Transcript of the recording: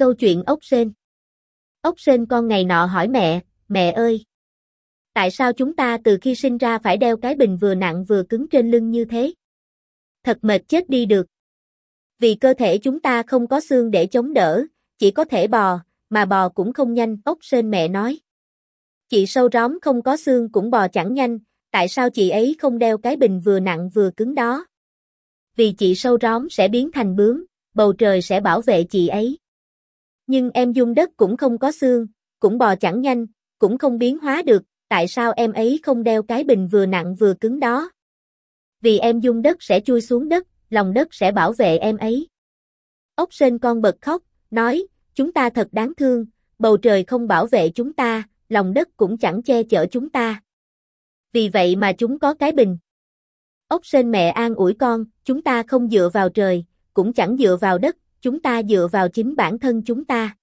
Câu chuyện ốc sên Ốc sên con ngày nọ hỏi mẹ, mẹ ơi! Tại sao chúng ta từ khi sinh ra phải đeo cái bình vừa nặng vừa cứng trên lưng như thế? Thật mệt chết đi được. Vì cơ thể chúng ta không có xương để chống đỡ, chỉ có thể bò, mà bò cũng không nhanh, ốc sên mẹ nói. Chị sâu róm không có xương cũng bò chẳng nhanh, tại sao chị ấy không đeo cái bình vừa nặng vừa cứng đó? Vì chị sâu róm sẽ biến thành bướm, bầu trời sẽ bảo vệ chị ấy. Nhưng em dung đất cũng không có xương, cũng bò chẳng nhanh, cũng không biến hóa được, tại sao em ấy không đeo cái bình vừa nặng vừa cứng đó? Vì em dung đất sẽ chui xuống đất, lòng đất sẽ bảo vệ em ấy. Ốc sên con bật khóc, nói, chúng ta thật đáng thương, bầu trời không bảo vệ chúng ta, lòng đất cũng chẳng che chở chúng ta. Vì vậy mà chúng có cái bình. Ốc sên mẹ an ủi con, chúng ta không dựa vào trời, cũng chẳng dựa vào đất, chúng ta dựa vào chính bản thân chúng ta.